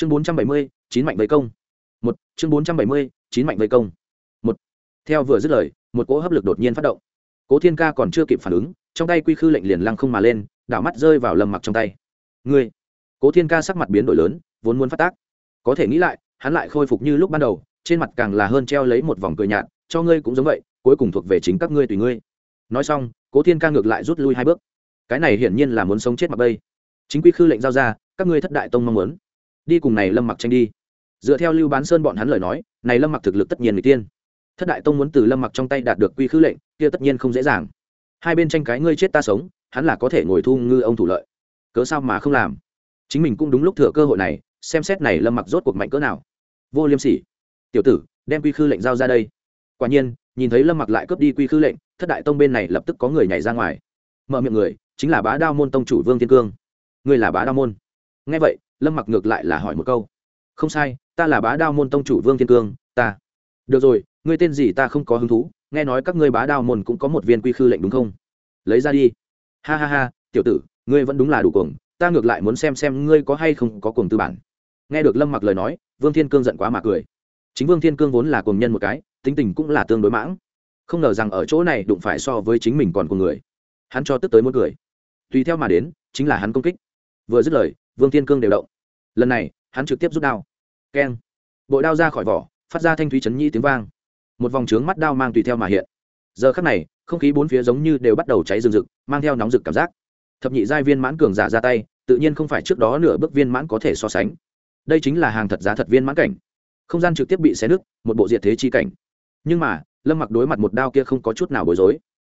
chương bốn trăm bảy mươi, chín mạnh vây công. Một, chương bốn trăm bảy mươi, chín mạnh vây công. Một, theo vừa dứt lời, một cỗ hấp lực đột nhiên phát động. Cố thiên ca còn chưa kịp phản ứng, trong tay quy khư lệnh liền lăng không mà lên, đảo mắt rơi vào lâm mặc trong tay. Ngươi! Cố thiên ca sắc mặt biến đổi lớn, vốn muốn phát tác. Có thể nghĩ lại, hắn lại khôi phục như lúc ban đầu, trên mặt càng là hơn treo lấy một vòng cười nhạt, cho ngươi cũng giống vậy, cuối cùng thuộc về chính các ngươi tùy ngươi. Nói xong, cố thiên ca ngược lại rút lui hai bước. Cái này hiển nhiên là muốn sống chết mặc bây. Chính quy khư lệnh giao ra, các ngươi thất đại tông mong muốn đi cùng này lâm mặc tranh đi. Dựa theo lưu bán sơn bọn hắn lời nói, này lâm mặc thực lực tất nhiên người tiên. Thất đại tông muốn từ lâm mặc trong tay đạt được quy khư lệnh, kia tất nhiên không dễ dàng. Hai bên tranh cái ngươi chết ta sống, hắn là có thể ngồi thu ngư ông thủ lợi. Cớ sao mà không làm? Chính mình cũng đúng lúc thừa cơ hội này, xem xét này lâm mặc rốt cuộc mạnh cỡ nào. Vô liêm sỉ. Tiểu tử, đem quy khư lệnh giao ra đây. Quả nhiên, nhìn thấy lâm mặc lại cướp đi quy khư lệnh, thất đại tông bên này lập tức có người nhảy ra ngoài. Mở miệng người, chính là bá đao môn tông chủ vương thiên cương. Ngươi là bá đao môn. Nghe vậy lâm mặc ngược lại là hỏi một câu không sai ta là bá đao môn tông chủ vương thiên cương ta được rồi ngươi tên gì ta không có hứng thú nghe nói các ngươi bá đao môn cũng có một viên quy khư lệnh đúng không lấy ra đi ha ha ha tiểu tử ngươi vẫn đúng là đủ cuồng ta ngược lại muốn xem xem ngươi có hay không có cuồng tư bản nghe được lâm mặc lời nói vương thiên cương giận quá mà cười chính vương thiên cương vốn là cuồng nhân một cái tính tình cũng là tương đối mãng không ngờ rằng ở chỗ này đụng phải so với chính mình còn cùng người hắn cho tức tới muốn cười tùy theo mà đến chính là hắn công kích vừa dứt lời vương thiên cương đều động. Lần này, hắn trực tiếp rút đao. Keng. Bội đao ra khỏi vỏ, phát ra thanh thúy chấn nhi tiếng vang. Một vòng trướng mắt đao mang tùy theo mà hiện. Giờ khắc này, không khí bốn phía giống như đều bắt đầu cháy rừng rực, mang theo nóng rực cảm giác. Thập nhị giai viên mãn cường giả ra tay, tự nhiên không phải trước đó nửa bước viên mãn có thể so sánh. Đây chính là hàng thật giá thật viên mãn cảnh. Không gian trực tiếp bị xé nứt, một bộ diện thế chi cảnh. Nhưng mà, lâm mặc đối mặt một đao kia không có chút nào bối rối.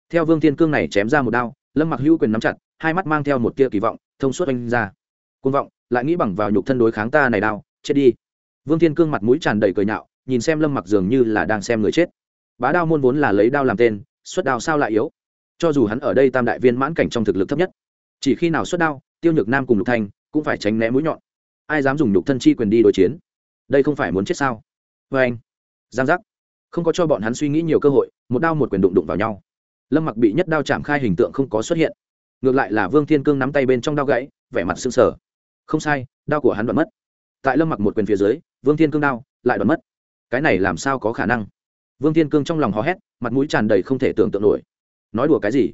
Theo vương thiên cương này chém ra một đao, lâm mặc hữu quyền nắm chặt, hai mắt mang theo một tia kỳ vọng, thông suốt anh ra côn vọng, lại nghĩ bằng vào nhục thân đối kháng ta này đao chết đi. Vương thiên cương mặt mũi tràn đầy cười nhạo, nhìn xem lâm mặc dường như là đang xem người chết. Bá đao môn vốn là lấy đao làm tên, xuất đao sao lại yếu? Cho dù hắn ở đây tam đại viên mãn cảnh trong thực lực thấp nhất, chỉ khi nào xuất đao, tiêu nhược nam cùng lục thanh cũng phải tránh né mũi nhọn. Ai dám dùng nhục thân chi quyền đi đối chiến? Đây không phải muốn chết sao? Vê anh, giang giác. Không có cho bọn hắn suy nghĩ nhiều cơ hội, một đao một quyền đụng đụng vào nhau. Lâm mặc bị nhất đao chạm khai hình tượng không có xuất hiện. Ngược lại là vương thiên cương nắm tay bên trong đao gãy, vẻ mặt sưng sờ không sai, đao của hắn đoạn mất. Tại lâm mặc một quyền phía dưới, vương thiên cương đao lại đoạn mất. Cái này làm sao có khả năng? Vương thiên cương trong lòng hò hét, mặt mũi tràn đầy không thể tưởng tượng nổi. Nói đùa cái gì?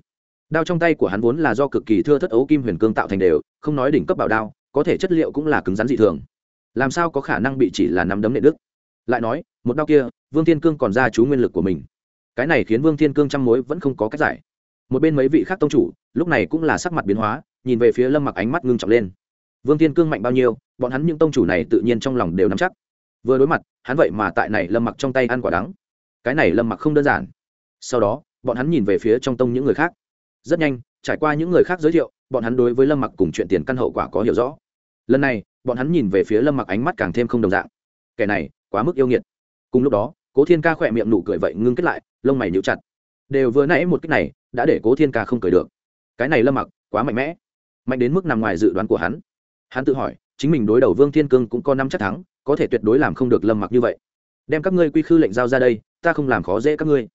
Đao trong tay của hắn vốn là do cực kỳ thưa thất ấu kim huyền cương tạo thành đều, không nói đỉnh cấp bảo đao, có thể chất liệu cũng là cứng rắn dị thường. Làm sao có khả năng bị chỉ là nắm đấm nệ đức lại nói, một đao kia, vương thiên cương còn ra chú nguyên lực của mình. Cái này khiến vương thiên cương chăm mối vẫn không có cách giải. Một bên mấy vị khác tông chủ, lúc này cũng là sắc mặt biến hóa, nhìn về phía lâm mặc ánh mắt ngưng trọng lên vương thiên cương mạnh bao nhiêu, bọn hắn những tông chủ này tự nhiên trong lòng đều nắm chắc. Vừa đối mặt, hắn vậy mà tại này lâm mặc trong tay ăn quả đắng. Cái này lâm mặc không đơn giản. Sau đó, bọn hắn nhìn về phía trong tông những người khác. Rất nhanh, trải qua những người khác giới thiệu, bọn hắn đối với lâm mặc cùng chuyện tiền căn hậu quả có hiểu rõ. Lần này, bọn hắn nhìn về phía lâm mặc ánh mắt càng thêm không đồng dạng. Kẻ này, quá mức yêu nghiệt. Cùng lúc đó, cố thiên ca khỏe miệng nụ cười vậy ngưng kết lại, lông mày níu chặt. Đều vừa nãy một cách này, đã để cố thiên ca không cười được. Cái này lâm mặc, quá mạnh mẽ. Mạnh đến mức nằm ngoài dự đoán của hắn hắn tự hỏi, chính mình đối đầu vương thiên cương cũng có năm chắc thắng, có thể tuyệt đối làm không được lâm mặc như vậy. Đem các ngươi quy khư lệnh giao ra đây, ta không làm khó dễ các ngươi.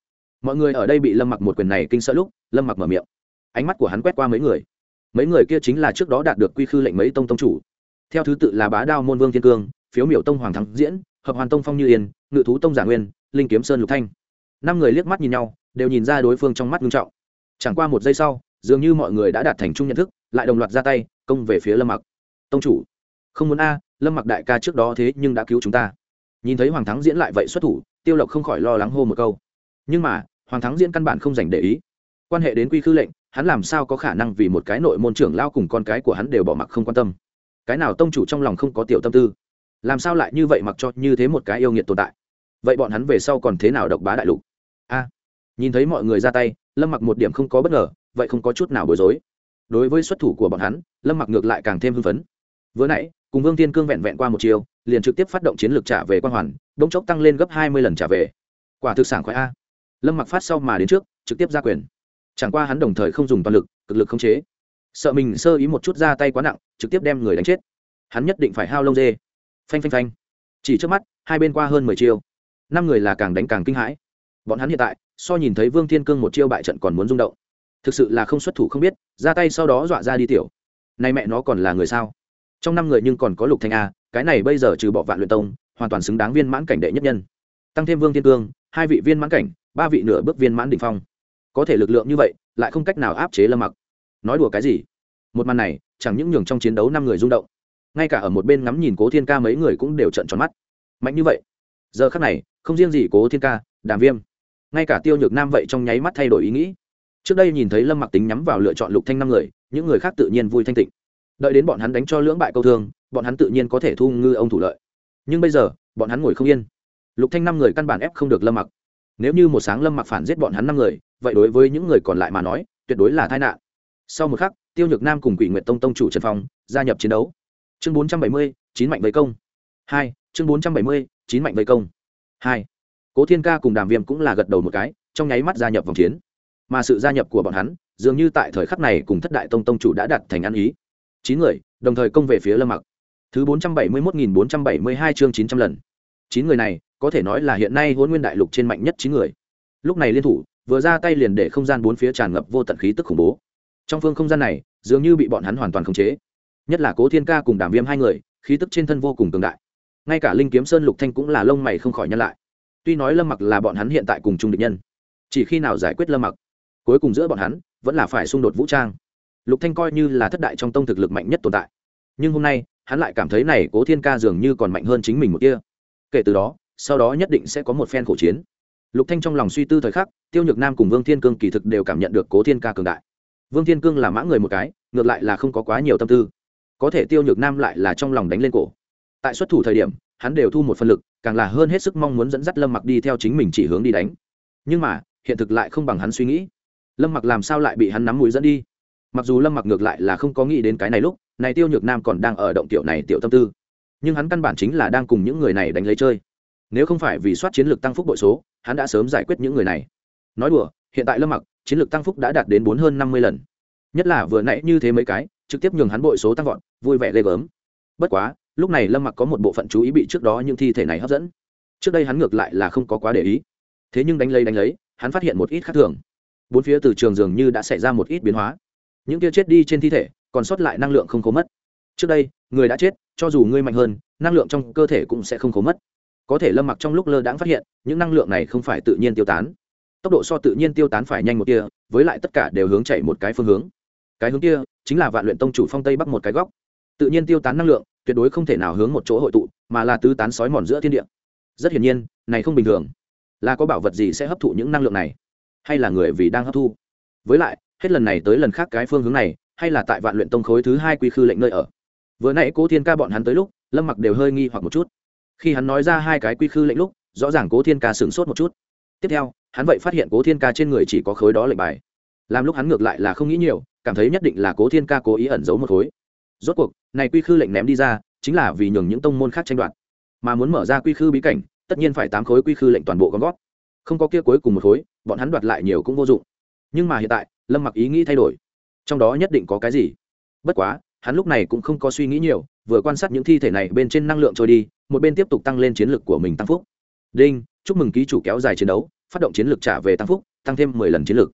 Mọi người ở đây bị lâm mặc một quyền này kinh sợ lúc, lâm mặc mở miệng. Ánh mắt của hắn quét qua mấy người. Mấy người kia chính là trước đó đạt được quy khư lệnh mấy tông tông chủ. Theo thứ tự là bá đao môn vương thiên cương, phiếu miểu tông hoàng thắng diễn, hợp hoàn tông phong như yên, ngự thú tông giả nguyên, linh kiếm sơn lục thanh. Năm người liếc mắt nhìn nhau, đều nhìn ra đối phương trong mắt nghiêm trọng. Chẳng qua một giây sau, dường như mọi người đã đạt thành chung nhận thức, lại đồng loạt ra tay, công về phía lâm mặc tông chủ, không muốn a, lâm mặc đại ca trước đó thế nhưng đã cứu chúng ta. Nhìn thấy hoàng thắng diễn lại vậy xuất thủ, tiêu lộc không khỏi lo lắng hô một câu. Nhưng mà, hoàng thắng diễn căn bản không dành để ý. Quan hệ đến quy khư lệnh, hắn làm sao có khả năng vì một cái nội môn trưởng lao cùng con cái của hắn đều bỏ mặc không quan tâm. Cái nào tông chủ trong lòng không có tiểu tâm tư? Làm sao lại như vậy mặc cho như thế một cái yêu nghiệt tồn tại? Vậy bọn hắn về sau còn thế nào độc bá đại lục? A, nhìn thấy mọi người ra tay, lâm mặc một điểm không có bất ngờ, vậy không có chút nào bối rối. Đối với xuất thủ của bọn hắn, lâm mặc ngược lại càng thêm hưng phấn vừa nãy, cùng vương thiên cương vẹn vẹn qua một chiều, liền trực tiếp phát động chiến lược trả về quan hoàn, bỗng chốc tăng lên gấp hai mươi lần trả về. Quả thực sản khoái a. Lâm mặc phát sau mà đến trước, trực tiếp ra quyền. Chẳng qua hắn đồng thời không dùng toàn lực, cực lực không chế. Sợ mình sơ ý một chút ra tay quá nặng, trực tiếp đem người đánh chết. Hắn nhất định phải hao lông dê. Phanh phanh phanh. Chỉ trước mắt, hai bên qua hơn mười chiêu năm người là càng đánh càng kinh hãi. Bọn hắn hiện tại, so nhìn thấy vương thiên cương một chiêu bại trận còn muốn rung động. Thực sự là không xuất thủ không biết, ra tay sau đó dọa ra đi tiểu. Nay mẹ nó còn là người sao? Trong năm người nhưng còn có lục thanh a, cái này bây giờ trừ bỏ vạn luyện tông, hoàn toàn xứng đáng viên mãn cảnh đệ nhất nhân. Tăng thêm vương thiên cương, hai vị viên mãn cảnh, ba vị nửa bước viên mãn đỉnh phong. Có thể lực lượng như vậy, lại không cách nào áp chế lâm mặc. Nói đùa cái gì? Một màn này, chẳng những nhường trong chiến đấu năm người rung động, ngay cả ở một bên ngắm nhìn cố thiên ca mấy người cũng đều trận tròn mắt. Mạnh như vậy, giờ khắc này, không riêng gì cố thiên ca, đàm viêm, ngay cả tiêu nhược nam vậy trong nháy mắt thay đổi ý nghĩ. Trước đây nhìn thấy lâm mặc tính nhắm vào lựa chọn lục thanh năm người, những người khác tự nhiên vui thanh tịnh đợi đến bọn hắn đánh cho lưỡng bại câu thương, bọn hắn tự nhiên có thể thu ngư ông thủ lợi. Nhưng bây giờ, bọn hắn ngồi không yên. Lục thanh năm người căn bản ép không được lâm mặc. Nếu như một sáng lâm mặc phản giết bọn hắn năm người, vậy đối với những người còn lại mà nói, tuyệt đối là tai nạn. Sau một khắc, tiêu nhược nam cùng quỷ nguyệt tông tông chủ trần phong gia nhập chiến đấu. Chương bốn trăm bảy mươi, chín mạnh vây công. Hai, chương bốn trăm bảy mươi, chín mạnh vây công. Hai, cố thiên ca cùng đàm viêm cũng là gật đầu một cái, trong nháy mắt gia nhập vòng chiến. Mà sự gia nhập của bọn hắn, dường như tại thời khắc này cùng thất đại tông tông chủ đã đặt thành ăn ý chín người, đồng thời công về phía lâm mặc. Thứ bốn trăm bảy mươi một nghìn bốn trăm bảy mươi hai chương chín trăm lần. Chín người này, có thể nói là hiện nay hôn nguyên đại lục trên mạnh nhất chín người. Lúc này liên thủ, vừa ra tay liền để không gian bốn phía tràn ngập vô tận khí tức khủng bố. Trong phương không gian này, dường như bị bọn hắn hoàn toàn khống chế. Nhất là cố thiên ca cùng đảm viêm hai người, khí tức trên thân vô cùng cường đại. Ngay cả linh kiếm sơn lục thanh cũng là lông mày không khỏi nhăn lại. Tuy nói lâm mặc là bọn hắn hiện tại cùng chung địch nhân, chỉ khi nào giải quyết lâm mặc, cuối cùng giữa bọn hắn, vẫn là phải xung đột vũ trang lục thanh coi như là thất đại trong tông thực lực mạnh nhất tồn tại. Nhưng hôm nay, hắn lại cảm thấy này cố thiên ca dường như còn mạnh hơn chính mình một kia. Kể từ đó, sau đó nhất định sẽ có một phen khổ chiến. Lục thanh trong lòng suy tư thời khắc, tiêu nhược nam cùng vương thiên cương kỳ thực đều cảm nhận được cố thiên ca cường đại. Vương thiên cương là mã người một cái, ngược lại là không có quá nhiều tâm tư. Có thể tiêu nhược nam lại là trong lòng đánh lên cổ. Tại xuất thủ thời điểm, hắn đều thu một phân lực, càng là hơn hết sức mong muốn dẫn dắt lâm mặc đi theo chính mình chỉ hướng đi đánh. Nhưng mà, hiện thực lại không bằng hắn suy nghĩ. Lâm mặc làm sao lại bị hắn nắm mũi dẫn đi? Mặc dù lâm mặc ngược lại là không có nghĩ đến cái này lúc, này tiêu nhược nam còn đang ở động tiểu này tiểu tâm tư. Nhưng hắn căn bản chính là đang cùng những người này đánh lấy chơi. Nếu không phải vì soát chiến lược tăng phúc bội số, hắn đã sớm giải quyết những người này. Nói đùa, hiện tại lâm mặc, chiến lược tăng phúc đã đạt đến bốn hơn năm mươi lần. Nhất là vừa nãy như thế mấy cái, trực tiếp nhường hắn bội số tăng vọt, vui vẻ ghê gớm. Bất quá, lúc này lâm mặc có một bộ phận chú ý bị trước đó những thi thể này hấp dẫn. Trước đây hắn ngược lại là không có quá để ý. Thế nhưng đánh lấy đánh lấy, hắn phát hiện một ít khác thường. Bốn phía từ trường dường như đã xảy ra một ít biến hóa những kia chết đi trên thi thể, còn sót lại năng lượng không cố mất. Trước đây, người đã chết, cho dù ngươi mạnh hơn, năng lượng trong cơ thể cũng sẽ không cố mất. Có thể lâm mặc trong lúc lơ đãng phát hiện, những năng lượng này không phải tự nhiên tiêu tán. Tốc độ so tự nhiên tiêu tán phải nhanh một kia với lại tất cả đều hướng chạy một cái phương hướng. Cái hướng kia, chính là vạn luyện tông chủ phong tây bắc một cái góc. Tự nhiên tiêu tán năng lượng, tuyệt đối không thể nào hướng một chỗ hội tụ, mà là tứ tán sói mòn giữa thiên địa. Rất hiển nhiên, này không bình thường. Là có bảo vật gì sẽ hấp thụ những năng lượng này? Hay là người vì đang hấp thu? Với lại hết lần này tới lần khác cái phương hướng này, hay là tại vạn luyện tông khối thứ hai quy khư lệnh nơi ở. Vừa nãy cố thiên ca bọn hắn tới lúc, lâm mặc đều hơi nghi hoặc một chút. Khi hắn nói ra hai cái quy khư lệnh lúc, rõ ràng cố thiên ca sửng sốt một chút. Tiếp theo, hắn vậy phát hiện cố thiên ca trên người chỉ có khối đó lệnh bài. Làm lúc hắn ngược lại là không nghĩ nhiều, cảm thấy nhất định là cố thiên ca cố ý ẩn giấu một khối. Rốt cuộc, này quy khư lệnh ném đi ra, chính là vì nhường những tông môn khác tranh đoạt. Mà muốn mở ra quy khư bí cảnh, tất nhiên phải tám khối quy khư lệnh toàn bộ gom gót không có kia cuối cùng một khối, bọn hắn đoạt lại nhiều cũng vô dụng. Nhưng mà hiện tại lâm mặc ý nghĩ thay đổi. Trong đó nhất định có cái gì? Bất quá, hắn lúc này cũng không có suy nghĩ nhiều, vừa quan sát những thi thể này bên trên năng lượng trôi đi, một bên tiếp tục tăng lên chiến lược của mình tăng phúc. Đinh, chúc mừng ký chủ kéo dài chiến đấu, phát động chiến lược trả về tăng phúc, tăng thêm mười lần chiến lược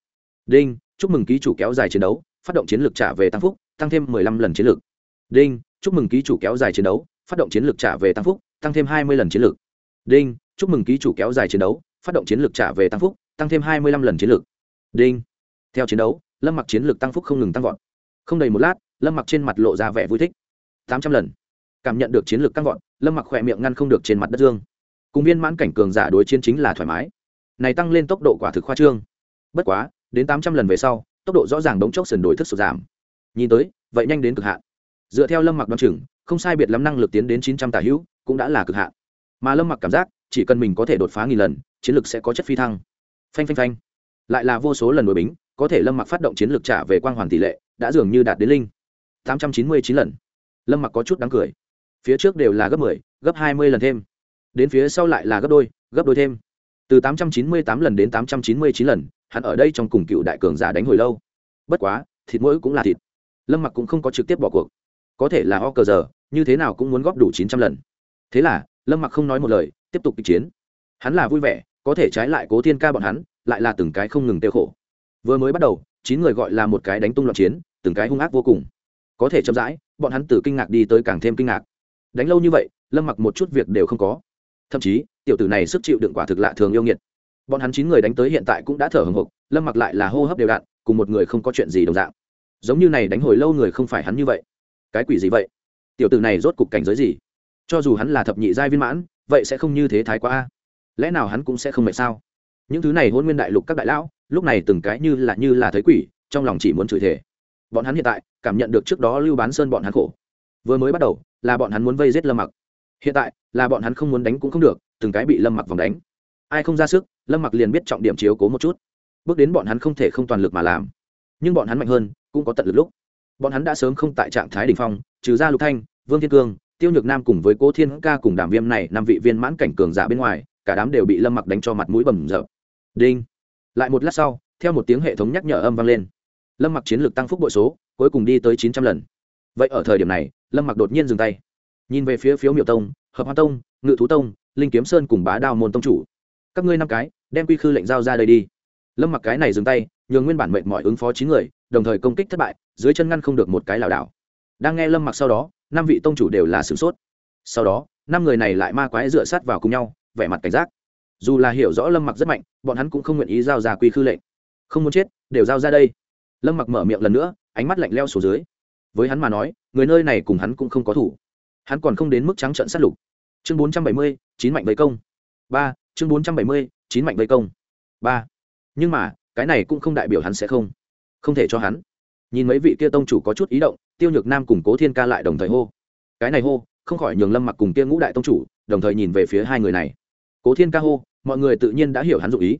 đinh, chúc mừng ký chủ kéo dài chiến đấu, phát động chiến lược trả về tăng phúc, tăng thêm mười lăm lần chiến lược đinh, chúc mừng ký chủ kéo dài chiến đấu, phát động chiến lược trả về tăng phúc, tăng thêm hai mươi lần chiến lược đinh, chúc mừng ký chủ kéo dài chiến đấu, phát động chiến lược trả về tăng phúc, tăng thêm hai mươi lăm lần chiến lược đinh theo chiến đấu, lâm mặc chiến lược tăng phúc không ngừng tăng vọt. Không đầy một lát, lâm mặc trên mặt lộ ra vẻ vui thích. Tám trăm lần. Cảm nhận được chiến lược tăng vọt, lâm mặc khỏe miệng ngăn không được trên mặt đất dương. Cùng viên mãn cảnh cường giả đối chiến chính là thoải mái. Này tăng lên tốc độ quả thực khoa trương. Bất quá, đến tám trăm lần về sau, tốc độ rõ ràng đống chốc sườn đổi thức sụt giảm. Nhìn tới, vậy nhanh đến cực hạn. Dựa theo lâm mặc đ o chừng, không sai biệt lắm năng lực tiến đến chín trăm tà hữu cũng đã là cực hạn. Mà lâm mặc cảm giác, chỉ cần mình có thể đột phá nghìn lần, chiến lược sẽ có chất phi thăng. Phanh phanh phanh lại là vô số lần đối bính, có thể lâm mặc phát động chiến lược trả về quang hoàn tỷ lệ, đã dường như đạt đến linh. Tám trăm chín mươi chín lần. Lâm mặc có chút đáng cười. Phía trước đều là gấp mười, gấp hai mươi lần thêm. Đến phía sau lại là gấp đôi gấp đôi thêm. Từ tám trăm chín mươi tám lần đến tám trăm chín mươi chín lần, hắn ở đây trong cùng cựu đại cường giả đánh hồi lâu. Bất quá, thịt mỗi cũng là thịt. Lâm mặc cũng không có trực tiếp bỏ cuộc. Có thể là o cờ giờ, như thế nào cũng muốn góp đủ chín trăm lần. Thế là, lâm mặc không nói một lời, tiếp tục kịch chiến. Hắn là vui vẻ, có thể trái lại cố thiên ca bọn hắn lại là từng cái không ngừng tiêu khổ. Vừa mới bắt đầu, chín người gọi là một cái đánh tung loạn chiến, từng cái hung ác vô cùng. Có thể chậm rãi, bọn hắn từ kinh ngạc đi tới càng thêm kinh ngạc. Đánh lâu như vậy, lâm mặc một chút việc đều không có. Thậm chí, tiểu tử này sức chịu đựng quả thực lạ thường yêu nghiệt. Bọn hắn chín người đánh tới hiện tại cũng đã thở hồng hộc, lâm mặc lại là hô hấp đều đặn, cùng một người không có chuyện gì đồng dạng. Giống như này đánh hồi lâu người không phải hắn như vậy. Cái quỷ gì vậy? Tiểu tử này rốt cục cảnh giới gì? Cho dù hắn là thập nhị giai viên mãn, vậy sẽ không như thế thái quá a. Lẽ nào hắn cũng sẽ không mệt sao? Những thứ này hôn nguyên đại lục các đại lão, lúc này từng cái như là như là thấy quỷ, trong lòng chỉ muốn chửi thề. bọn hắn hiện tại cảm nhận được trước đó lưu bán sơn bọn hắn khổ. Vừa mới bắt đầu, là bọn hắn muốn vây giết lâm mặc. Hiện tại, là bọn hắn không muốn đánh cũng không được, từng cái bị lâm mặc vòng đánh. Ai không ra sức, lâm mặc liền biết trọng điểm chiếu cố một chút. Bước đến bọn hắn không thể không toàn lực mà làm. Nhưng bọn hắn mạnh hơn, cũng có tận lực lúc. Bọn hắn đã sớm không tại trạng thái đ ỉ n h phong, trừ ra lục thanh, vương thiên cương, tiêu nhược nam cùng với cố thiên ca cùng đàm viêm này năm vị viên mãn cảnh cường giả bên ngoài, cả đám đều bị lâm mặc đánh cho mặt mũi bầm rợp đinh. Lại một lát sau, theo một tiếng hệ thống nhắc nhở âm vang lên. Lâm mặc chiến lược tăng phúc bội số, cuối cùng đi tới chín trăm lần. Vậy ở thời điểm này, lâm mặc đột nhiên dừng tay. Nhìn về phía phiếu miểu tông, hợp hoa tông, ngự thú tông, linh kiếm sơn cùng bá đào môn tông chủ. Các ngươi năm cái, đem quy khư lệnh giao ra đây đi. Lâm mặc cái này dừng tay, nhường nguyên bản mệnh mọi ứng phó chín người, đồng thời công kích thất bại, dưới chân ngăn không được một cái lảo đảo. Đang nghe lâm mặc sau đó, năm vị tông chủ đều là sửng sốt. Sau đó, năm người này lại ma quái dựa sát vào cùng nhau, vẻ mặt cảnh giác dù là hiểu rõ lâm mặc rất mạnh, bọn hắn cũng không nguyện ý giao ra quy khư lệnh. Không muốn chết, đều giao ra đây. Lâm mặc mở miệng lần nữa, ánh mắt lạnh leo xuống dưới. Với hắn mà nói, người nơi này cùng hắn cũng không có thủ. Hắn còn không đến mức trắng trận sát lục. Chương bốn trăm bảy mươi, chín mạnh vây công. Ba, chương bốn trăm bảy mươi, chín mạnh vây công. Ba. Nhưng mà, cái này cũng không đại biểu hắn sẽ không. Không thể cho hắn. Nhìn mấy vị kia tông chủ có chút ý động, tiêu nhược nam cùng cố thiên ca lại đồng thời hô. Cái này hô, không khỏi nhường lâm mặc cùng kia ngũ đại tông chủ, đồng thời nhìn về phía hai người này cố thiên ca hô, mọi người tự nhiên đã hiểu hắn dụ ý.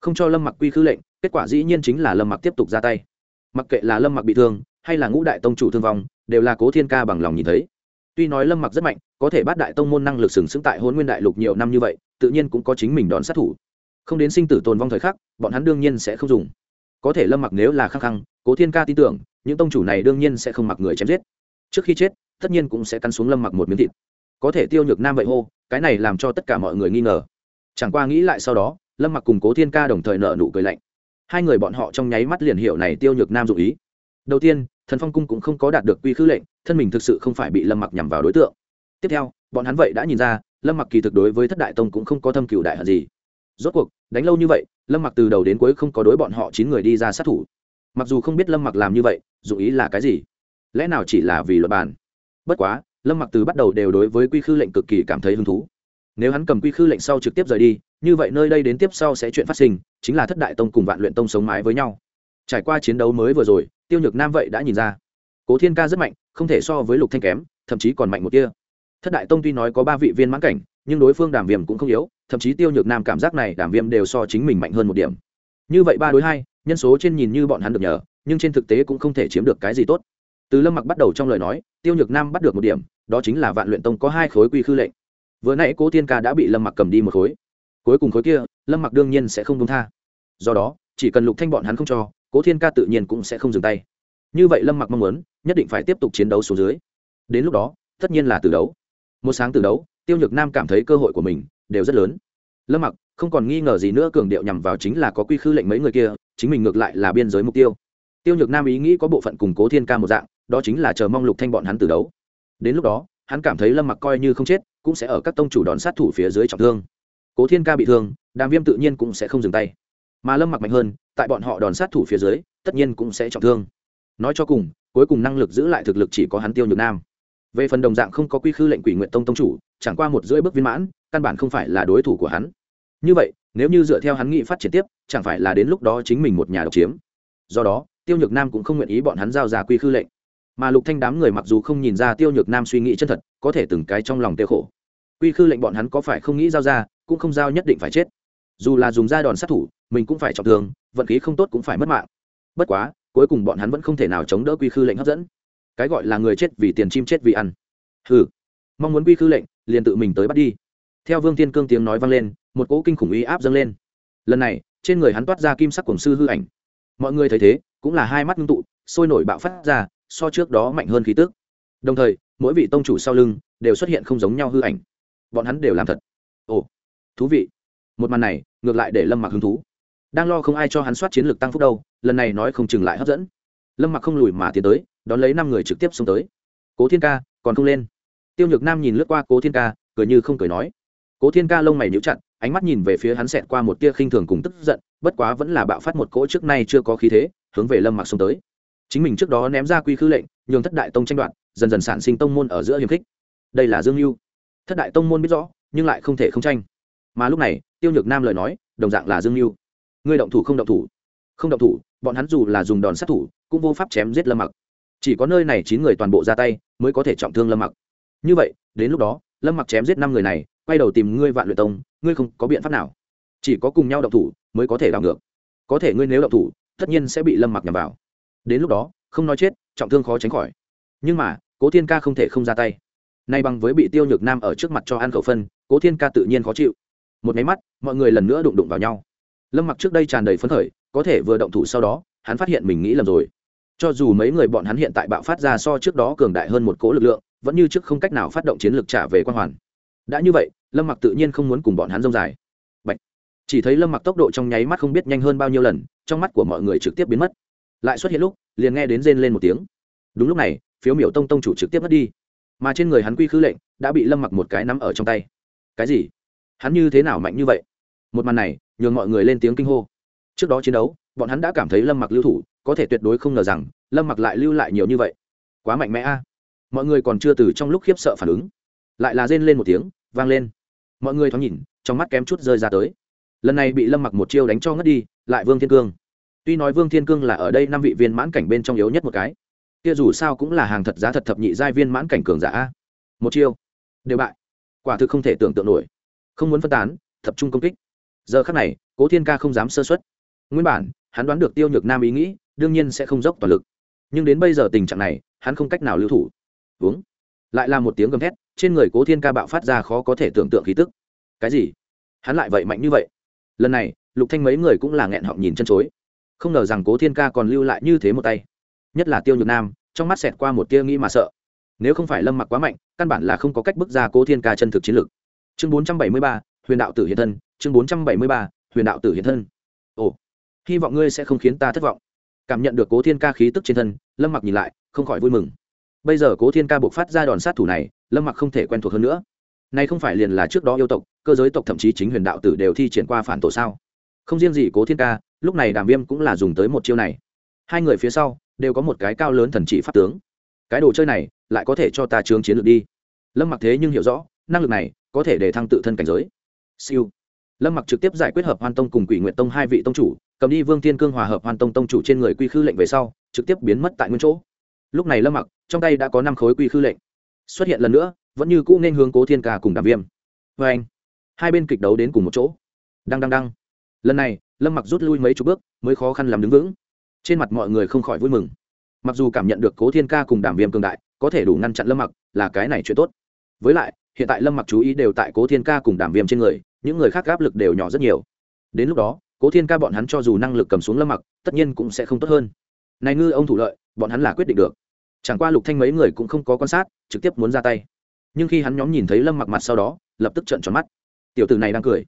Không cho lâm mặc quy khứ lệnh, kết quả dĩ nhiên chính là lâm mặc tiếp tục ra tay. Mặc kệ là lâm mặc bị thương, hay là ngũ đại tông chủ thương vong, đều là cố thiên ca bằng lòng nhìn thấy. Tuy nói lâm mặc rất mạnh, có thể bắt đại tông môn năng lực sừng sững tại hôn nguyên đại lục nhiều năm như vậy, tự nhiên cũng có chính mình đón sát thủ. Không đến sinh tử tồn vong thời khắc, bọn hắn đương nhiên sẽ không dùng. Có thể lâm mặc nếu là khăng khăng, cố thiên ca tin tưởng, những tông chủ này đương nhiên sẽ không mặc người chém giết. Trước khi chết, tất nhiên cũng sẽ cắn xuống lâm mặc một miếng thịt. Có thể tiêu nhược nam vậy hô cái này làm cho tất cả mọi người nghi ngờ. Chẳng qua nghĩ lại sau đó, lâm mặc cùng cố thiên ca đồng thời nợ nụ cười lạnh. Hai người bọn họ trong nháy mắt liền hiểu này tiêu nhược nam dụ ý. Đầu tiên, thần phong cung cũng không có đạt được quy khứ lệnh, thân mình thực sự không phải bị lâm mặc nhằm vào đối tượng. Tiếp theo, bọn hắn vậy đã nhìn ra, lâm mặc kỳ thực đối với thất đại tông cũng không có thâm cựu đại hận gì. Rốt cuộc, đánh lâu như vậy, lâm mặc từ đầu đến cuối không có đối bọn họ chín người đi ra sát thủ. Mặc dù không biết lâm mặc làm như vậy dù ý là cái gì? Lẽ nào chỉ là vì luật bàn? Bất quá lâm mặc từ bắt đầu đều đối với quy khư lệnh cực kỳ cảm thấy hứng thú. Nếu hắn cầm quy khư lệnh sau trực tiếp rời đi, như vậy nơi đây đến tiếp sau sẽ chuyện phát sinh, chính là thất đại tông cùng vạn luyện tông sống mái với nhau. Trải qua chiến đấu mới vừa rồi, tiêu nhược nam vậy đã nhìn ra. Cố thiên ca rất mạnh, không thể so với lục thanh kém, thậm chí còn mạnh một kia thất đại tông tuy nói có ba vị viên mãn cảnh, nhưng đối phương đàm viêm cũng không yếu, thậm chí tiêu nhược nam cảm giác này đàm viêm đều so chính mình mạnh hơn một điểm. Như vậy ba đối hai, nhân số trên nhìn như bọn hắn được nhờ, nhưng trên thực tế cũng không thể chiếm được cái gì tốt. Từ lâm mặc bắt đầu trong lời nói, tiêu nhược nam bắt được một điểm đó chính là vạn luyện tông có hai khối quy khư lệnh. Vừa nãy cố thiên ca đã bị lâm mặc cầm đi một khối. Cuối cùng khối kia, lâm mặc đương nhiên sẽ không công tha. Do đó, chỉ cần lục thanh bọn hắn không cho, cố thiên ca tự nhiên cũng sẽ không dừng tay. Như vậy lâm mặc mong muốn, nhất định phải tiếp tục chiến đấu xuống dưới. Đến lúc đó, tất nhiên là từ đấu. Một sáng từ đấu, tiêu nhược nam cảm thấy cơ hội của mình đều rất lớn. Lâm mặc không còn nghi ngờ gì nữa, cường điệu nhằm vào chính là có quy khư lệnh mấy người kia, chính mình ngược lại là biên giới mục tiêu. Tiêu nhược nam ý nghĩ có bộ phận củng cố thiên ca một dạng, đó chính là chờ mong lục thanh bọn hắn từ đấu đến lúc đó, hắn cảm thấy lâm mặc coi như không chết, cũng sẽ ở các tông chủ đón sát thủ phía dưới trọng thương. Cố thiên ca bị thương, đàm viêm tự nhiên cũng sẽ không dừng tay. Mà lâm mặc mạnh hơn, tại bọn họ đòn sát thủ phía dưới, tất nhiên cũng sẽ trọng thương. Nói cho cùng, cuối cùng năng lực giữ lại thực lực chỉ có hắn tiêu nhược nam. Về phần đồng dạng không có quy khư lệnh quỷ nguyện tông tông chủ, chẳng qua một rưỡi bước viên mãn, căn bản không phải là đối thủ của hắn. Như vậy, nếu như dựa theo hắn nghị phát triển tiếp, chẳng phải là đến lúc đó chính mình một nhà độc chiếm. Do đó, tiêu nhược nam cũng không nguyện ý bọn hắn giao ra quy khư lệnh mà lục thanh đám người mặc dù không nhìn ra tiêu nhược nam suy nghĩ chân thật, có thể từng cái trong lòng tiêu khổ. Quy khư lệnh bọn hắn có phải không nghĩ giao ra, cũng không giao nhất định phải chết. Dù là dùng ra đòn sát thủ, mình cũng phải trọng thương, vận khí không tốt cũng phải mất mạng. Bất quá, cuối cùng bọn hắn vẫn không thể nào chống đỡ quy khư lệnh hấp dẫn. Cái gọi là người chết vì tiền chim chết vì ăn. Hừ. Mong muốn quy khư lệnh, liền tự mình tới bắt đi. Theo vương thiên cương tiếng nói vang lên, một cỗ kinh khủng uy áp dâng lên. Lần này, trên người hắn toát ra kim sắc cổng sư hư ảnh. Mọi người thấy thế, cũng là hai mắt ngưng tụ, sôi nổi bạo phát ra so trước đó mạnh hơn khí tức. Đồng thời, mỗi vị tông chủ sau lưng đều xuất hiện không giống nhau hư ảnh. Bọn hắn đều làm thật. Ồ, thú vị. Một màn này, ngược lại để lâm mặc hứng thú. Đang lo không ai cho hắn soát chiến lược tăng phúc đâu, lần này nói không chừng lại hấp dẫn. Lâm mặc không lùi mà tiến tới, đón lấy năm người trực tiếp xông tới. Cố thiên ca, còn không lên. Tiêu nhược nam nhìn lướt qua cố thiên ca, cười như không cười nói. Cố thiên ca lông mày níu chặt, ánh mắt nhìn về phía hắn xẹt qua một tia khinh thường cùng tức giận, bất quá vẫn là bạo phát một cỗ trước nay chưa có khí thế, hướng về lâm mặc xông tới chính mình trước đó ném ra quy khư lệnh, nhường thất đại tông tranh đoạt, dần dần sản sinh tông môn ở giữa hiềm khích. Đây là dương mưu thất đại tông môn biết rõ, nhưng lại không thể không tranh. Mà lúc này, tiêu nhược nam lời nói, đồng dạng là dương mưu ngươi động thủ không động thủ? Không động thủ, bọn hắn dù là dùng đòn sát thủ, cũng vô pháp chém giết lâm mặc. Chỉ có nơi này chín người toàn bộ ra tay, mới có thể trọng thương lâm mặc. Như vậy, đến lúc đó, lâm mặc chém giết năm người này, quay đầu tìm ngươi vạn luyện tông, ngươi không có biện pháp nào. Chỉ có cùng nhau động thủ, mới có thể đảo ngược. Có thể ngươi nếu động thủ, tất nhiên sẽ bị lâm mặc nhằm vào đến lúc đó, không nói chết, trọng thương khó tránh khỏi. Nhưng mà, cố thiên ca không thể không ra tay. Nay bằng với bị tiêu nhược nam ở trước mặt cho ăn khẩu phân, cố thiên ca tự nhiên khó chịu. Một máy mắt, mọi người lần nữa đụng đụng vào nhau. Lâm mặc trước đây tràn đầy phấn khởi, có thể vừa động thủ sau đó, hắn phát hiện mình nghĩ lầm rồi. Cho dù mấy người bọn hắn hiện tại bạo phát ra so trước đó cường đại hơn một cỗ lực lượng, vẫn như trước không cách nào phát động chiến lược trả về quan hoàn. Đã như vậy, lâm mặc tự nhiên không muốn cùng bọn hắn rông dài. Bạch. chỉ thấy lâm mặc tốc độ trong nháy mắt không biết nhanh hơn bao nhiêu lần, trong mắt của mọi người trực tiếp biến mất lại xuất hiện lúc, liền nghe đến rên lên một tiếng. Đúng lúc này, phiếu miểu tông tông chủ trực tiếp mất đi. Mà trên người hắn quy khứ lệnh đã bị lâm mặc một cái nắm ở trong tay. Cái gì? Hắn như thế nào mạnh như vậy? Một màn này, nhường mọi người lên tiếng kinh hô. Trước đó chiến đấu, bọn hắn đã cảm thấy lâm mặc lưu thủ, có thể tuyệt đối không ngờ rằng, lâm mặc lại lưu lại nhiều như vậy. Quá mạnh mẽ a. Mọi người còn chưa từ trong lúc khiếp sợ phản ứng. Lại là rên lên một tiếng, vang lên. Mọi người thoáng nhìn, trong mắt kém chút rơi ra tới. Lần này bị lâm mặc một chiêu đánh cho ngất đi, lại vương thiên cương tuy nói vương thiên cương là ở đây năm vị viên mãn cảnh bên trong yếu nhất một cái, kia dù sao cũng là hàng thật giá thật thập nhị giai viên mãn cảnh cường giả một chiêu, đều bại. Quả thực không thể tưởng tượng nổi. Không muốn phân tán, tập trung công kích. Giờ khắc này, cố thiên ca không dám sơ xuất nguyên bản, hắn đoán được tiêu nhược nam ý nghĩ, đương nhiên sẽ không dốc toàn lực. Nhưng đến bây giờ tình trạng này, hắn không cách nào lưu thủ. Uống lại là một tiếng gầm thét, trên người cố thiên ca bạo phát ra khó có thể tưởng tượng khí tức. Cái gì? Hắn lại vậy mạnh như vậy? Lần này, lục thanh mấy người cũng là nghẹn họng nhìn chân chối không ngờ rằng cố thiên ca còn lưu lại như thế một tay. Nhất là tiêu nhược nam, trong mắt xẹt qua một tia nghĩ mà sợ. Nếu không phải lâm mặc quá mạnh, căn bản là không có cách bước ra cố thiên ca chân thực chiến lược. Chương bốn trăm bảy mươi ba, huyền đạo tử hiện thân, chương bốn trăm bảy mươi ba, huyền đạo tử hiện thân. Ồ, hy vọng ngươi sẽ không khiến ta thất vọng. Cảm nhận được cố thiên ca khí tức trên thân, lâm mặc nhìn lại, không khỏi vui mừng. Bây giờ cố thiên ca buộc phát ra đòn sát thủ này, lâm mặc không thể quen thuộc hơn nữa. Nay không phải liền là trước đó yêu tộc, cơ giới tộc thậm chí chính huyền đạo tử đều thi triển qua phản tổ sao? Không riêng gì cố thiên ca lúc này đàm viêm cũng là dùng tới một chiêu này. Hai người phía sau đều có một cái cao lớn thần trị pháp tướng. Cái đồ chơi này lại có thể cho ta chướng chiến lược đi. Lâm mặc thế nhưng hiểu rõ, năng lực này có thể để thăng tự thân cảnh giới. Siêu. Lâm mặc trực tiếp giải quyết hợp hoan tông cùng quỷ nguyện tông hai vị tông chủ, cầm đi vương thiên cương hòa hợp hoan tông tông chủ trên người quy khư lệnh về sau, trực tiếp biến mất tại nguyên chỗ. Lúc này lâm mặc trong tay đã có năm khối quy khư lệnh. Xuất hiện lần nữa, vẫn như cũ nên hướng cố thiên ca cùng đàm viêm. Vê anh, hai bên kịch đấu đến cùng một chỗ. Đăng đăng đăng. Lần này lâm mặc rút lui mấy chục bước, mới khó khăn làm đứng vững. Trên mặt mọi người không khỏi vui mừng. Mặc dù cảm nhận được cố thiên ca cùng đàm viêm cường đại, có thể đủ ngăn chặn lâm mặc là cái này chuyện tốt. Với lại, hiện tại lâm mặc chú ý đều tại cố thiên ca cùng đàm viêm trên người, những người khác áp lực đều nhỏ rất nhiều. Đến lúc đó, cố thiên ca bọn hắn cho dù năng lực cầm xuống lâm mặc, tất nhiên cũng sẽ không tốt hơn. Này ngư ông thủ lợi, bọn hắn là quyết định được. Chẳng qua lục thanh mấy người cũng không có quan sát, trực tiếp muốn ra tay. Nhưng khi hắn nhóm nhìn thấy lâm mặc mặt sau đó, lập tức trợn tròn mắt. Tiểu tử này đang cười.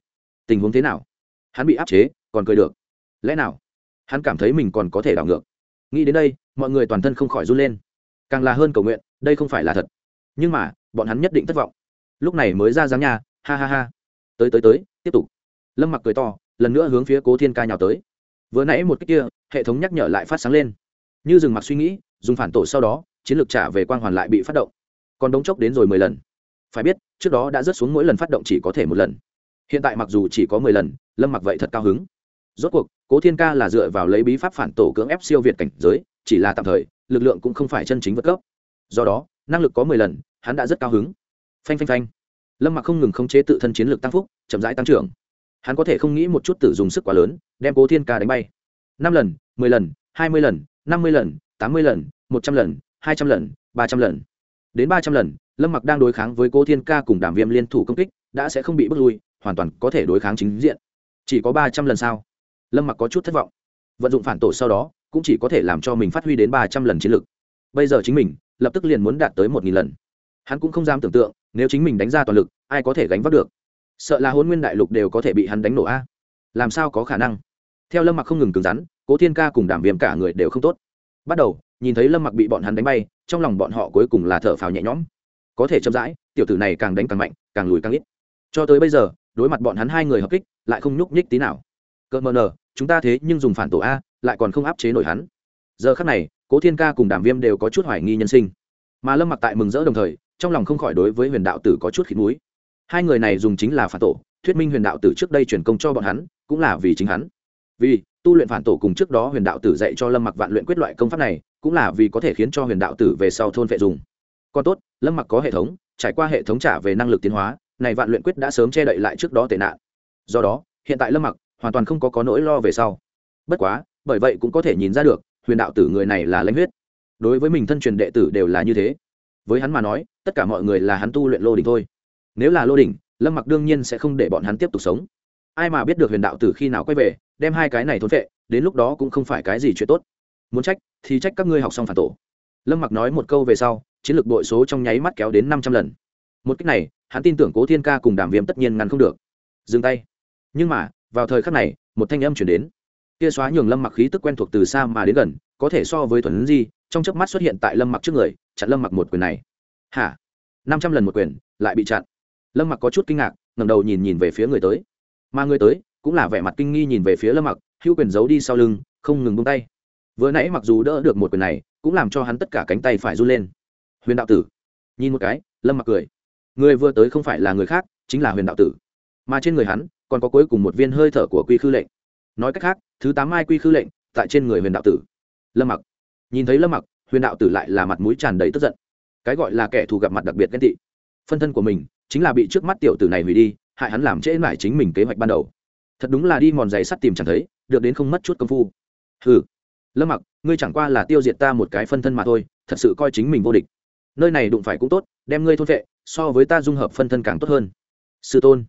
Tình huống thế nào? Hắn bị áp chế còn cười được. Lẽ nào? Hắn cảm thấy mình còn có thể đảo ngược. Nghĩ đến đây, mọi người toàn thân không khỏi run lên. Càng là hơn cầu nguyện, đây không phải là thật. Nhưng mà, bọn hắn nhất định thất vọng. Lúc này mới ra dáng nhà, ha ha ha. Tới tới tới, tiếp tục. Lâm mặc cười to, lần nữa hướng phía cố thiên ca nhào tới. Vừa nãy một cách kia, hệ thống nhắc nhở lại phát sáng lên. Như dừng mặc suy nghĩ, dùng phản tổ sau đó, chiến lược trả về quang hoàn lại bị phát động. Còn đống chốc đến rồi mười lần. Phải biết, trước đó đã rớt xuống mỗi lần phát động chỉ có thể một lần. Hiện tại mặc dù chỉ có mười lần, lâm mặc vậy thật cao hứng rốt cuộc, cố thiên ca là dựa vào lấy bí pháp phản tổ cưỡng ép siêu việt cảnh giới, chỉ là tạm thời, lực lượng cũng không phải chân chính vượt cấp. Do đó, năng lực có mười lần, hắn đã rất cao hứng. Phanh phanh phanh. Lâm mặc không ngừng khống chế tự thân chiến lược tăng phúc, chậm rãi tăng trưởng. Hắn có thể không nghĩ một chút tử dùng sức quá lớn, đem cố thiên ca đánh bay. Năm lần, mười lần, hai mươi lần, năm mươi lần, tám mươi lần, một trăm lần, hai trăm lần, ba trăm lần. Đến ba trăm lần, lâm mặc đang đối kháng với cố thiên ca cùng đàm viêm liên thủ công kích, đã sẽ không bị bước lui, hoàn toàn có thể đối kháng chính diện. Chỉ có ba trăm lần sao? Lâm mặc có chút thất vọng. Vận dụng phản tổ sau đó, cũng chỉ có thể làm cho mình phát huy đến ba trăm lần chiến lược bây giờ chính mình, lập tức liền muốn đạt tới một nghìn lần. Hắn cũng không dám tưởng tượng, nếu chính mình đánh ra toàn lực, ai có thể gánh vác được? Sợ là hôn nguyên đại lục đều có thể bị hắn đánh nổ a. Làm sao có khả năng? Theo lâm mặc không ngừng cứng rắn, cố thiên ca cùng đảm viêm cả người đều không tốt. Bắt đầu, nhìn thấy lâm mặc bị bọn hắn đánh bay, trong lòng bọn họ cuối cùng là thở phào nhẹ nhõm. Có thể chậm rãi, tiểu tử này càng đánh càng mạnh, càng lùi càng ít. Cho tới bây giờ, đối mặt bọn hắn hai người hợp kích, lại không nhúc nhích tí nào. Cơ mờ nờ chúng ta thế nhưng dùng phản tổ a, lại còn không áp chế nổi hắn. Giờ khắc này, cố thiên ca cùng đàm viêm đều có chút hoài nghi nhân sinh. Mà lâm mặc tại mừng rỡ đồng thời, trong lòng không khỏi đối với huyền đạo tử có chút khít núi hai người này dùng chính là phản tổ, thuyết minh huyền đạo tử trước đây truyền công cho bọn hắn, cũng là vì chính hắn. Vì tu luyện phản tổ cùng trước đó huyền đạo tử dạy cho lâm mặc vạn luyện quyết loại công pháp này, cũng là vì có thể khiến cho huyền đạo tử về sau thôn vệ dùng. Còn tốt, lâm mặc có hệ thống, trải qua hệ thống trả về năng lực tiến hóa, này vạn luyện quyết đã sớm che đậy lại trước đó tệ nạn. Do đó, hiện tại lâm mặc hoàn toàn không có có nỗi lo về sau. Bất quá, bởi vậy cũng có thể nhìn ra được, huyền đạo tử người này là lãnh huyết. Đối với mình thân truyền đệ tử đều là như thế. Với hắn mà nói, tất cả mọi người là hắn tu luyện lô đỉnh thôi. Nếu là lô đỉnh, lâm mặc đương nhiên sẽ không để bọn hắn tiếp tục sống. Ai mà biết được huyền đạo tử khi nào quay về, đem hai cái này thốn vệ đến lúc đó cũng không phải cái gì chuyện tốt. Muốn trách, thì trách các ngươi học xong phản tổ. Lâm mặc nói một câu về sau, chiến lược bội số trong nháy mắt kéo đến năm trăm lần. Một cách này, hắn tin tưởng cố thiên ca cùng đàm viêm tất nhiên ngăn không được. Dừng tay. Nhưng mà vào thời khắc này, một thanh âm chuyển đến. Kia xóa nhường lâm mặc khí tức quen thuộc từ xa mà đến gần, có thể so với thuần di, trong chớp mắt xuất hiện tại lâm mặc trước người, chặn lâm mặc một quyền này. Hả? Năm trăm lần một quyền, lại bị chặn. Lâm mặc có chút kinh ngạc, ngẩng đầu nhìn nhìn về phía người tới. Mà người tới, cũng là vẻ mặt kinh nghi nhìn về phía lâm mặc, hữu quyền giấu đi sau lưng, không ngừng bông tay. Vừa nãy mặc dù đỡ được một quyền này, cũng làm cho hắn tất cả cánh tay phải run lên. Huyền đạo tử. Nhìn một cái, lâm mặc cười. Người vừa tới không phải là người khác, chính là huyền đạo tử. Mà trên người hắn còn có cuối cùng một viên hơi thở của quy khư lệnh. Nói cách khác, thứ tám mai quy khư lệnh, tại trên người huyền đạo tử. Lâm mặc. Nhìn thấy lâm mặc, huyền đạo tử lại là mặt mũi tràn đầy tức giận. Cái gọi là kẻ thù gặp mặt đặc biệt ghen tị. Phân thân của mình chính là bị trước mắt tiểu tử này hủy đi, hại hắn làm trễ mãi chính mình kế hoạch ban đầu. Thật đúng là đi mòn giày sắt tìm chẳng thấy, được đến không mất chút công phu. Hừ. Lâm mặc, ngươi chẳng qua là tiêu diệt ta một cái phân thân mà thôi, thật sự coi chính mình vô địch. Nơi này đụng phải cũng tốt, đem ngươi thôn vệ, so với ta dung hợp phân thân càng tốt hơn. Sư tôn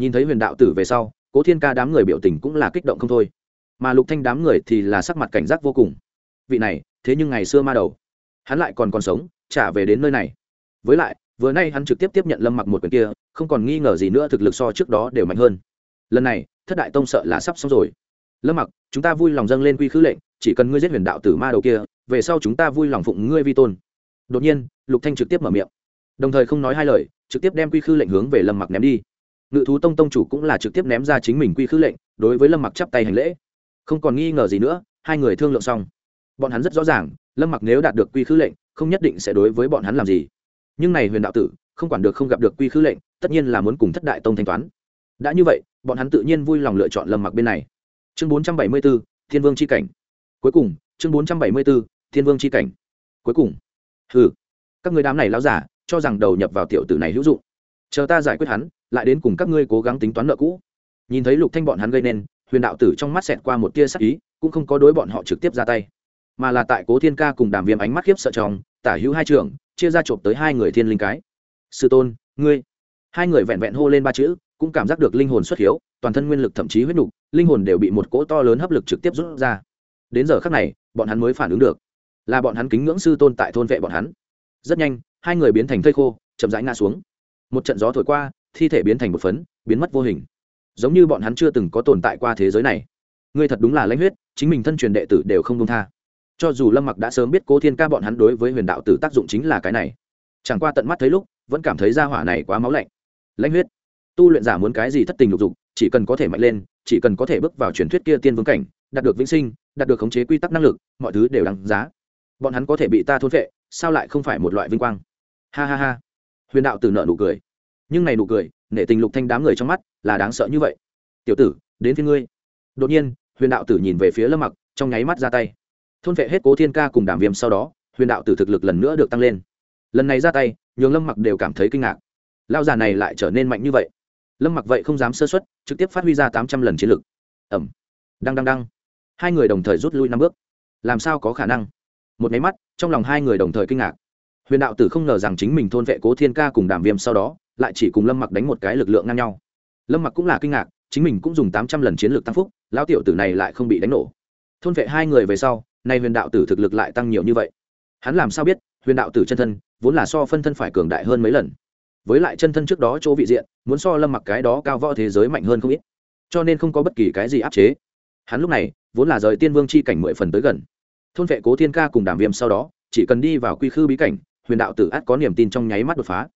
nhìn thấy huyền đạo tử về sau, cố thiên ca đám người biểu tình cũng là kích động không thôi. Mà lục thanh đám người thì là sắc mặt cảnh giác vô cùng. Vị này, thế nhưng ngày xưa ma đầu. Hắn lại còn còn sống, trả về đến nơi này. Với lại, vừa nay hắn trực tiếp tiếp nhận lâm mặc một quyền kia, không còn nghi ngờ gì nữa, thực lực so trước đó đều mạnh hơn. Lần này, thất đại tông sợ là sắp xong rồi. Lâm mặc, chúng ta vui lòng dâng lên quy khứ lệnh, chỉ cần ngươi giết huyền đạo tử ma đầu kia, về sau chúng ta vui lòng phụng ngươi vi tôn. Đột nhiên, lục thanh trực tiếp mở miệng. Đồng thời không nói hai lời, trực tiếp đem quy khư lệnh hướng về lâm mặc ném đi ngự thú tông tông chủ cũng là trực tiếp ném ra chính mình quy khư lệnh đối với lâm mặc chắp tay hành lễ. Không còn nghi ngờ gì nữa hai người thương lượng xong. Bọn hắn rất rõ ràng lâm mặc nếu đạt được quy khư lệnh không nhất định sẽ đối với bọn hắn làm gì. Nhưng này huyền đạo tử không quản được không gặp được quy khư lệnh tất nhiên là muốn cùng thất đại tông thanh toán. Đã như vậy bọn hắn tự nhiên vui lòng lựa chọn lâm mặc bên này. Chương bốn trăm bảy mươi 474, thiên vương c h i cảnh. Cuối cùng chương bốn trăm bảy mươi 474, thiên vương c h i cảnh. Cuối cùng. Hừ. Các người đám này lao giả cho rằng đầu nhập vào tiểu tử này hữu dụng. Chờ ta giải quyết hắn lại đến cùng các ngươi cố gắng tính toán nợ cũ. Nhìn thấy lục thanh bọn hắn gây nên, huyền đạo tử trong mắt xẹt qua một tia sắc ý, cũng không có đối bọn họ trực tiếp ra tay. Mà là tại cố thiên ca cùng đàm viêm ánh mắt khiếp sợ trong, tả hữu hai trưởng, chia ra trộm tới hai người thiên linh cái. Sư tôn, ngươi. Hai người vẹn vẹn hô lên ba chữ, cũng cảm giác được linh hồn xuất hiếu, toàn thân nguyên lực thậm chí huyết nục, linh hồn đều bị một cỗ to lớn hấp lực trực tiếp rút ra. Đến giờ khắc này, bọn hắn mới phản ứng được. Là bọn hắn kính ngưỡng sư tôn tại thôn vệ bọn hắn. Rất nhanh, hai người biến thành thây khô, chậm rãi ngã xuống. Một trận gió thổi qua thi thể biến thành một phấn, biến mất vô hình. Giống như bọn hắn chưa từng có tồn tại qua thế giới này. Ngươi thật đúng là lãnh huyết, chính mình thân truyền đệ tử đều không công tha. Cho dù lâm mặc đã sớm biết cố thiên ca bọn hắn đối với huyền đạo tử tác dụng chính là cái này. Chẳng qua tận mắt thấy lúc, vẫn cảm thấy ra hỏa này quá máu lạnh. Lãnh huyết. Tu luyện giả muốn cái gì thất tình lục dục, chỉ cần có thể mạnh lên, chỉ cần có thể bước vào truyền thuyết kia tiên vương cảnh, đạt được vĩnh sinh, đạt được khống chế quy tắc năng lực, mọi thứ đều đáng giá. Bọn hắn có thể bị ta thôn vệ sao lại không phải một loại vinh quang? Ha ha ha. Huyền đạo tử nợ nụ cười nhưng này nụ cười, nể tình lục thanh đám người trong mắt, là đáng sợ như vậy. Tiểu tử, đến phía ngươi. Đột nhiên, huyền đạo tử nhìn về phía lâm mặc, trong nháy mắt ra tay. Thôn vệ hết cố thiên ca cùng đàm viêm sau đó, huyền đạo tử thực lực lần nữa được tăng lên. Lần này ra tay, nhường lâm mặc đều cảm thấy kinh ngạc. Lao già này lại trở nên mạnh như vậy. Lâm mặc vậy không dám sơ xuất trực tiếp phát huy ra tám trăm lần chiến lực. Ẩm đăng đăng đăng. Hai người đồng thời rút lui năm bước. Làm sao có khả năng? Một máy mắt, trong lòng hai người đồng thời kinh ngạc. Huyền đạo tử không ngờ rằng chính mình thôn vệ cố thiên ca cùng đàm viêm sau đó lại chỉ cùng lâm mặc đánh một cái lực lượng ngang nhau lâm mặc cũng là kinh ngạc chính mình cũng dùng tám trăm lần chiến lược tăng phúc lao tiểu tử này lại không bị đánh nổ thôn vệ hai người về sau nay huyền đạo tử thực lực lại tăng nhiều như vậy hắn làm sao biết huyền đạo tử chân thân vốn là so phân thân phải cường đại hơn mấy lần với lại chân thân trước đó chỗ vị diện muốn so lâm mặc cái đó cao võ thế giới mạnh hơn không ít cho nên không có bất kỳ cái gì áp chế hắn lúc này vốn là rời tiên vương chi cảnh mười phần tới gần thôn vệ cố thiên ca cùng đảm viêm sau đó chỉ cần đi vào quy khư bí cảnh huyền đạo tử át có niềm tin trong nháy mắt đột phá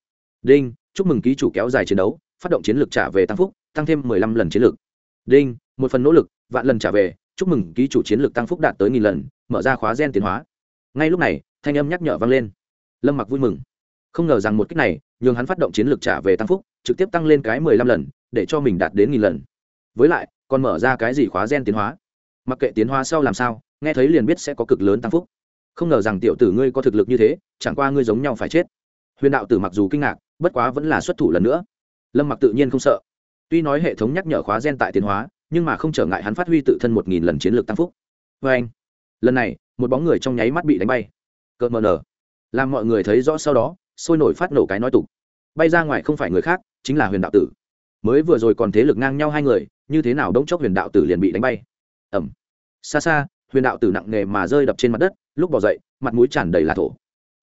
đinh chúc mừng ký chủ kéo dài chiến đấu, phát động chiến lược trả về tăng phúc, tăng thêm mười lăm lần chiến lược. Đinh, một phần nỗ lực, vạn lần trả về, chúc mừng ký chủ chiến lược tăng phúc đạt tới nghìn lần, mở ra khóa gen tiến hóa. Ngay lúc này, thanh âm nhắc nhở vang lên. Lâm mặc vui mừng. Không ngờ rằng một cách này, nhường hắn phát động chiến lược trả về tăng phúc, trực tiếp tăng lên cái mười lăm lần, để cho mình đạt đến nghìn lần. Với lại, còn mở ra cái gì khóa gen tiến hóa? Mặc kệ tiến hóa sau làm sao, nghe thấy liền biết sẽ có cực lớn tăng phúc. Không ngờ rằng tiểu tử ngươi có thực lực như thế, chẳng qua ngươi giống nhau phải chết. Huyền đạo tử mặc dù kinh ngạc bất quá vẫn là xuất thủ lần nữa. Lâm mặc tự nhiên không sợ. Tuy nói hệ thống nhắc nhở khóa gen tại tiến hóa, nhưng mà không trở ngại hắn phát huy tự thân một nghìn lần chiến lược tăng phúc. Vê anh, lần này, một bóng người trong nháy mắt bị đánh bay. Cợt mờ nở. Làm mọi người thấy rõ sau đó, sôi nổi phát nổ cái nói tục. Bay ra ngoài không phải người khác, chính là huyền đạo tử. Mới vừa rồi còn thế lực ngang nhau hai người, như thế nào đống chốc huyền đạo tử liền bị đánh bay. Ẩm. Xa xa, huyền đạo tử nặng nề mà rơi đập trên mặt đất, lúc bỏ dậy, mặt mũi tràn đầy là thổ.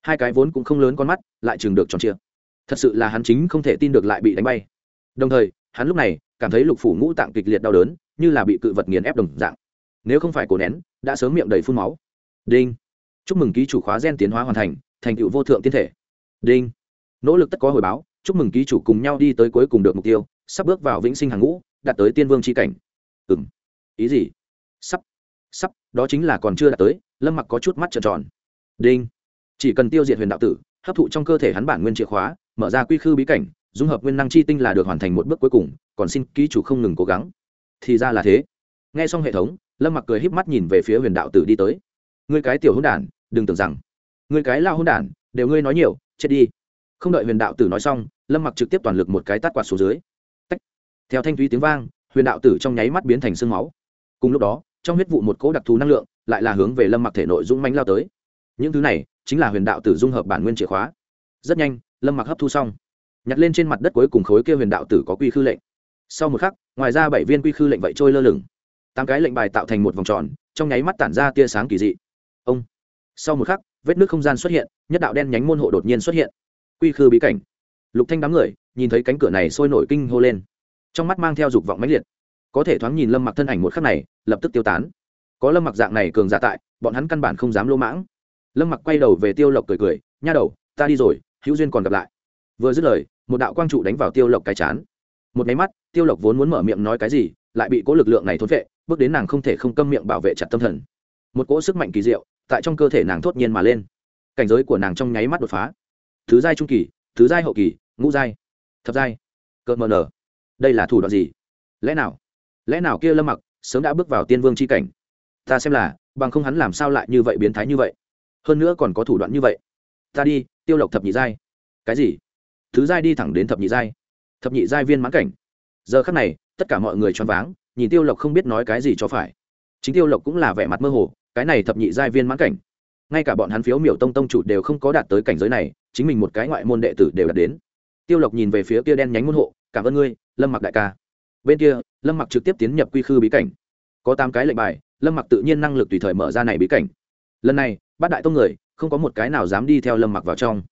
Hai cái vốn cũng không lớn con mắt, lại chừng được tròn chia thật sự là hắn chính không thể tin được lại bị đánh bay. Đồng thời, hắn lúc này cảm thấy lục phủ ngũ tạng kịch liệt đau đớn, như là bị cự vật nghiền ép đồng dạng. Nếu không phải cổ nén, đã sớm miệng đầy phun máu. Đinh. Chúc mừng ký chủ khóa gen tiến hóa hoàn thành thành tựu vô thượng tiên thể. Đinh. Nỗ lực tất có hồi báo, chúc mừng ký chủ cùng nhau đi tới cuối cùng được mục tiêu, sắp bước vào vĩnh sinh hàng ngũ, đạt tới tiên vương c h i cảnh. Ừ m ý gì? Sắp. Sắp, đó chính là còn chưa đạt tới, lâm mặc có chút mắt trợn tròn. Đinh. Chỉ cần tiêu diệt huyền đạo tử hấp thụ trong cơ thể hắn bản nguyên chìa khóa, mở ra quy khư bí cảnh, dung hợp nguyên năng chi tinh là được hoàn thành một bước cuối cùng, còn xin ký chủ không ngừng cố gắng. Thì ra là thế. Nghe xong hệ thống, lâm mặc cười híp mắt nhìn về phía huyền đạo tử đi tới. Ngươi cái tiểu hôn đản, đừng tưởng rằng. Ngươi cái lao hôn đản, đều ngươi nói nhiều, chết đi. Không đợi huyền đạo tử nói xong, lâm mặc trực tiếp toàn lực một cái tát quạt xuống dưới. Tách. theo thanh thúy tiếng vang, huyền đạo tử trong nháy mắt biến thành sương máu. Cùng lúc đó, trong huyết vụ một cỗ đặc thù năng lượng lại là hướng về lâm mặc thể nội dũng mánh lao tới. Những thứ này chính là huyền đạo tử dung hợp bản nguyên chìa khóa. Rất nhanh, lâm mặc hấp thu xong. Nhặt lên trên mặt đất cuối cùng khối kia huyền đạo tử có quy khư lệnh. Sau một khắc, ngoài ra bảy viên quy khư lệnh vậy trôi lơ lửng. Tám cái lệnh bài tạo thành một vòng tròn, trong nháy mắt tản ra tia sáng kỳ dị. Ông! Sau một khắc, vết nước không gian xuất hiện, nhất đạo đen nhánh môn hộ đột nhiên xuất hiện. Quy khư bí cảnh. Lục thanh đám người, nhìn thấy cánh cửa này sôi nổi kinh hô lên. Trong mắt mang theo dục vọng mãnh liệt. Có thể thoáng nhìn lâm mặc thân ảnh một khắc này, lập tức tiêu tán. Có lâm mặc dạng này cường giả tại, bọn hắn căn bản không dám lô mãng lâm mặc quay đầu về tiêu lộc cười cười, nha đầu, ta đi rồi, hữu duyên còn gặp lại. Vừa dứt lời, một đạo quang trụ đánh vào tiêu lộc cái chán. Một máy mắt, tiêu lộc vốn muốn mở miệng nói cái gì, lại bị cỗ lực lượng này thốn vệ, bước đến nàng không thể không câm miệng bảo vệ chặt tâm thần. Một cỗ sức mạnh kỳ diệu, tại trong cơ thể nàng thốt nhiên mà lên. Cảnh giới của nàng trong nháy mắt đột phá. Thứ giai trung kỳ, thứ giai hậu kỳ, ngũ giai, thập giai. Cợt mờ nở. Đây là thủ đoạn gì? Lẽ nào? Lẽ nào kia lâm mặc sớm đã bước vào tiên vương c h i cảnh? Ta xem là, bằng không hắn làm sao lại như vậy biến thái như vậy? Hơn nữa còn có thủ đoạn như vậy. Ta đi, tiêu lộc thập nhị giai. Cái gì? Thứ giai đi thẳng đến thập nhị giai. Thập nhị giai viên mãn cảnh. Giờ khắc này, tất cả mọi người choáng váng, nhìn tiêu lộc không biết nói cái gì cho phải. Chính tiêu lộc cũng là vẻ mặt mơ hồ, cái này thập nhị giai viên mãn cảnh. Ngay cả bọn hắn phiếu miểu tông tông chủ đều không có đạt tới cảnh giới này, chính mình một cái ngoại môn đệ tử đều đạt đến. Tiêu lộc nhìn về phía kia đen nhánh môn hộ, cảm ơn ngươi, lâm mặc đại ca. Bên kia, lâm mặc trực tiếp tiến nhập quy khư bí cảnh. Có tám cái lệnh bài, lâm mặc tự nhiên năng lực tùy thời mở ra này bí cảnh lần này, bát đại tông người, không có một cái nào dám đi theo lâm mặc vào trong.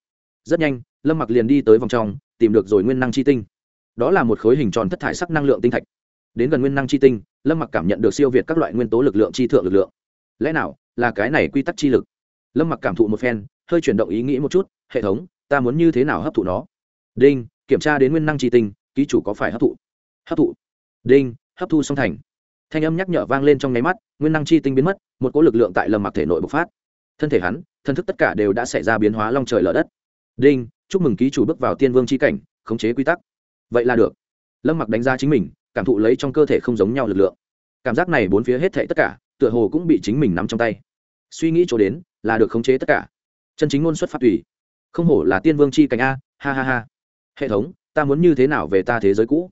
Rất nhanh, lâm mặc liền đi tới vòng trong, tìm được rồi nguyên năng chi tinh. Đó là một khối hình tròn thất thải sắc năng lượng tinh thạch. Đến gần nguyên năng chi tinh, lâm mặc cảm nhận được siêu việt các loại nguyên tố lực lượng chi thượng lực lượng. Lẽ nào, là cái này quy tắc chi lực? Lâm mặc cảm thụ một phen, hơi chuyển động ý nghĩ một chút, hệ thống, ta muốn như thế nào hấp thụ nó? Đinh, kiểm tra đến nguyên năng chi tinh, ký chủ có phải hấp thụ? Hấp thụ. Đinh, hấp thu song thành. Thanh âm nhắc nhở vang lên trong nháy mắt nguyên năng chi tinh biến mất, một cỗ lực lượng tại lâm mặc thể nội bộc phát. Thân thể hắn, thân thức tất cả đều đã xảy ra biến hóa long trời lở đất. Đinh, chúc mừng ký chủ bước vào tiên vương c h i cảnh, khống chế quy tắc. Vậy là được. Lâm mặc đánh giá chính mình, cảm thụ lấy trong cơ thể không giống nhau lực lượng. Cảm giác này bốn phía hết thệ tất cả, tựa hồ cũng bị chính mình nắm trong tay. Suy nghĩ chỗ đến, là được khống chế tất cả. Chân chính ngôn xuất phát tùy. Không hổ là tiên vương c h i cảnh a, ha ha ha. Hệ thống, ta muốn như thế nào về ta thế giới cũ?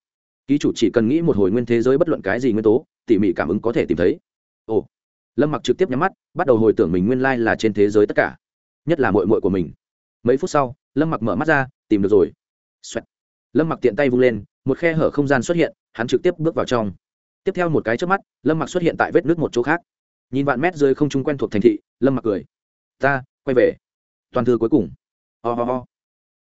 Ký chủ chỉ cần nghĩ một hồi nguyên thế giới bất luận cái gì nguyên tố, tỉ mỉ cảm ứng có thể tìm thấy ồ. Lâm mặc trực tiếp nhắm mắt, bắt đầu hồi tưởng mình nguyên lai là trên thế giới tất cả, nhất là mội mội của mình. Mấy phút sau, lâm mặc mở mắt ra, tìm được rồi、Xoẹt. lâm mặc tiện tay vung lên, một khe hở không gian xuất hiện, hắn trực tiếp bước vào trong. Tiếp theo một cái trước mắt, lâm mặc xuất hiện tại vết nước một chỗ khác. Nhìn vạn mét rơi không chung quen thuộc thành thị, lâm mặc cười. Ta, quay về. Toàn thư cuối cùng. Ho、oh ho ho.